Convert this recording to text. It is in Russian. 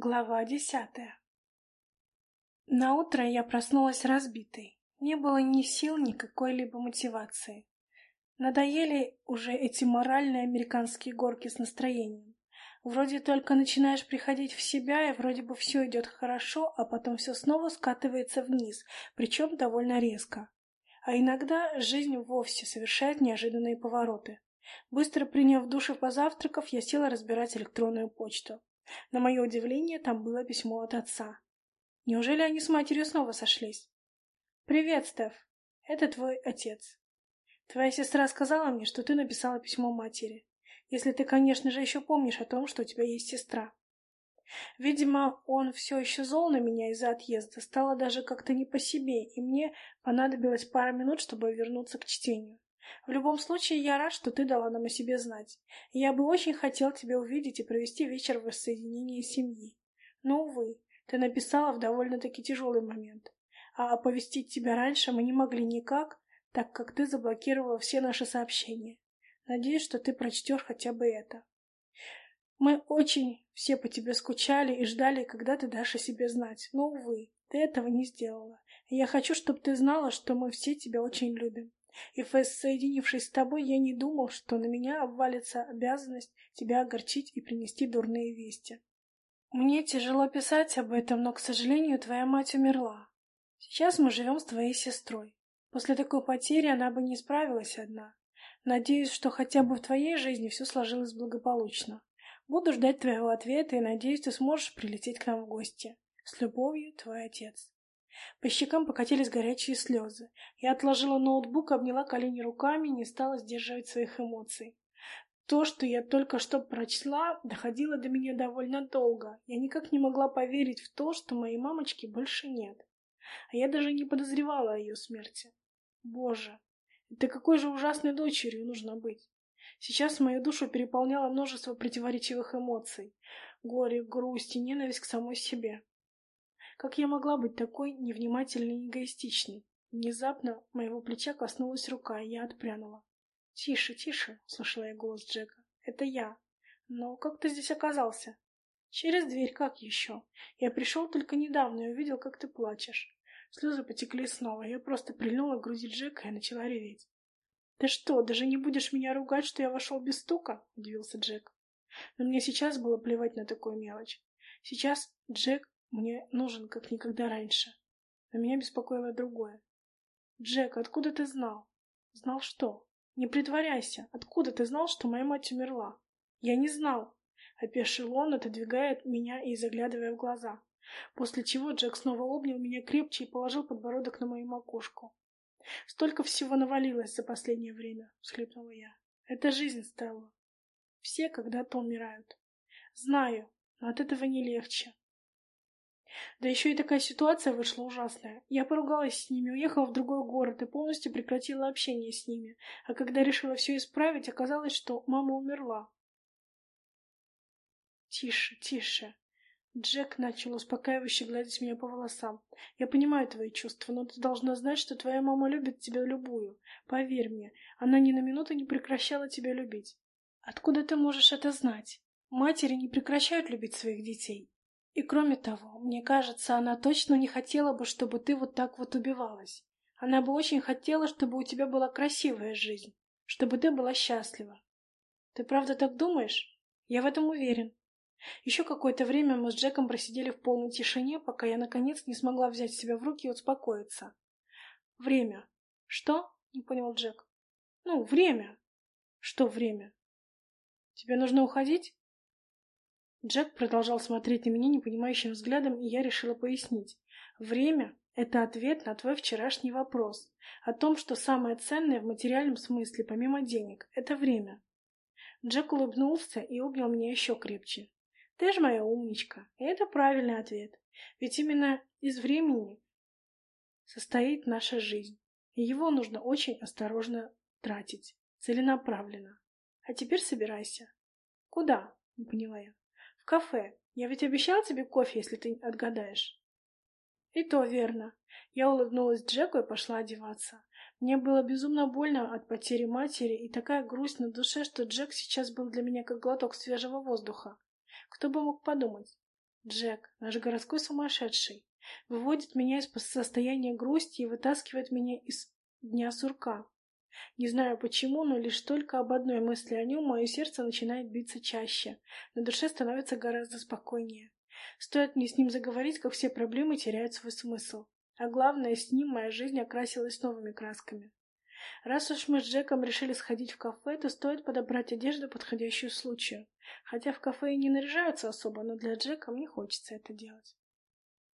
Глава десятая На утро я проснулась разбитой. Не было ни сил, ни какой-либо мотивации. Надоели уже эти моральные американские горки с настроением. Вроде только начинаешь приходить в себя, и вроде бы все идет хорошо, а потом все снова скатывается вниз, причем довольно резко. А иногда жизнь вовсе совершает неожиданные повороты. Быстро приняв душ и позавтракав, я села разбирать электронную почту. На мое удивление, там было письмо от отца. Неужели они с матерью снова сошлись? «Привет, Стеф. Это твой отец. Твоя сестра сказала мне, что ты написала письмо матери. Если ты, конечно же, еще помнишь о том, что у тебя есть сестра. Видимо, он все еще зол на меня из-за отъезда. Стало даже как-то не по себе, и мне понадобилось пара минут, чтобы вернуться к чтению. В любом случае, я рад, что ты дала нам о себе знать. Я бы очень хотел тебя увидеть и провести вечер воссоединения семьи. Но, увы, ты написала в довольно-таки тяжелый момент. А оповестить тебя раньше мы не могли никак, так как ты заблокировала все наши сообщения. Надеюсь, что ты прочтешь хотя бы это. Мы очень все по тебе скучали и ждали, когда ты дашь о себе знать. Но, увы, ты этого не сделала. Я хочу, чтобы ты знала, что мы все тебя очень любим. И, соединившись с тобой, я не думал, что на меня обвалится обязанность тебя огорчить и принести дурные вести. Мне тяжело писать об этом, но, к сожалению, твоя мать умерла. Сейчас мы живем с твоей сестрой. После такой потери она бы не справилась одна. Надеюсь, что хотя бы в твоей жизни все сложилось благополучно. Буду ждать твоего ответа и надеюсь, ты сможешь прилететь к нам в гости. С любовью, твой отец. По щекам покатились горячие слезы. Я отложила ноутбук, обняла колени руками и не стала сдерживать своих эмоций. То, что я только что прочла, доходило до меня довольно долго. Я никак не могла поверить в то, что моей мамочки больше нет. А я даже не подозревала о ее смерти. Боже, это какой же ужасной дочерью нужно быть. Сейчас мою душу переполняло множество противоречивых эмоций. Горе, грусть и ненависть к самой себе. Как я могла быть такой невнимательной и эгоистичной? Внезапно моего плеча коснулась рука, и я отпрянула. «Тише, тише!» — слышала я голос Джека. «Это я. Но как ты здесь оказался?» «Через дверь, как еще? Я пришел только недавно и увидел, как ты плачешь». Слезы потекли снова, я просто прильнула к груди Джека и начала реветь. «Ты что, даже не будешь меня ругать, что я вошел без стука?» — удивился Джек. Но мне сейчас было плевать на такую мелочь. Сейчас Джек мне нужен, как никогда раньше. Но меня беспокоило другое. «Джек, откуда ты знал?» «Знал что?» «Не притворяйся! Откуда ты знал, что моя мать умерла?» «Я не знал!» Опешил он, отодвигает меня и заглядывая в глаза. После чего Джек снова обнял меня крепче и положил подбородок на мою макушку. «Столько всего навалилось за последнее время!» — всхлипнула я. «Это жизнь, Стелла. Все когда-то умирают. Знаю, но от этого не легче. Да еще и такая ситуация вышла ужасная. Я поругалась с ними, уехала в другой город и полностью прекратила общение с ними. А когда решила все исправить, оказалось, что мама умерла. Тише, тише. Джек начал успокаивающе гладить меня по волосам. «Я понимаю твои чувства, но ты должна знать, что твоя мама любит тебя любую. Поверь мне, она ни на минуту не прекращала тебя любить. Откуда ты можешь это знать? Матери не прекращают любить своих детей. И кроме того, мне кажется, она точно не хотела бы, чтобы ты вот так вот убивалась. Она бы очень хотела, чтобы у тебя была красивая жизнь, чтобы ты была счастлива. Ты правда так думаешь? Я в этом уверен. Еще какое-то время мы с Джеком просидели в полной тишине, пока я наконец не смогла взять себя в руки и успокоиться. Время. Что? Не понял Джек. Ну, время. Что время? Тебе нужно уходить? Джек продолжал смотреть на меня непонимающим взглядом, и я решила пояснить. Время — это ответ на твой вчерашний вопрос о том, что самое ценное в материальном смысле, помимо денег, — это время. Джек улыбнулся и обнял меня еще крепче. Ты же моя умничка, и это правильный ответ. Ведь именно из времени состоит наша жизнь, и его нужно очень осторожно тратить, целенаправленно. А теперь собирайся. Куда? Не поняла я кафе. Я ведь обещал тебе кофе, если ты отгадаешь. И то верно. Я улыбнулась Джеку и пошла одеваться. Мне было безумно больно от потери матери и такая грусть на душе, что Джек сейчас был для меня как глоток свежего воздуха. Кто бы мог подумать? Джек, наш городской сумасшедший, выводит меня из состояния грусти и вытаскивает меня из дня сурка. Не знаю почему, но лишь только об одной мысли о нем мое сердце начинает биться чаще, на душе становится гораздо спокойнее. Стоит мне с ним заговорить, как все проблемы теряют свой смысл. А главное, с ним моя жизнь окрасилась новыми красками. Раз уж мы с Джеком решили сходить в кафе, то стоит подобрать одежду, подходящую случаю. Хотя в кафе и не наряжаются особо, но для Джека мне хочется это делать.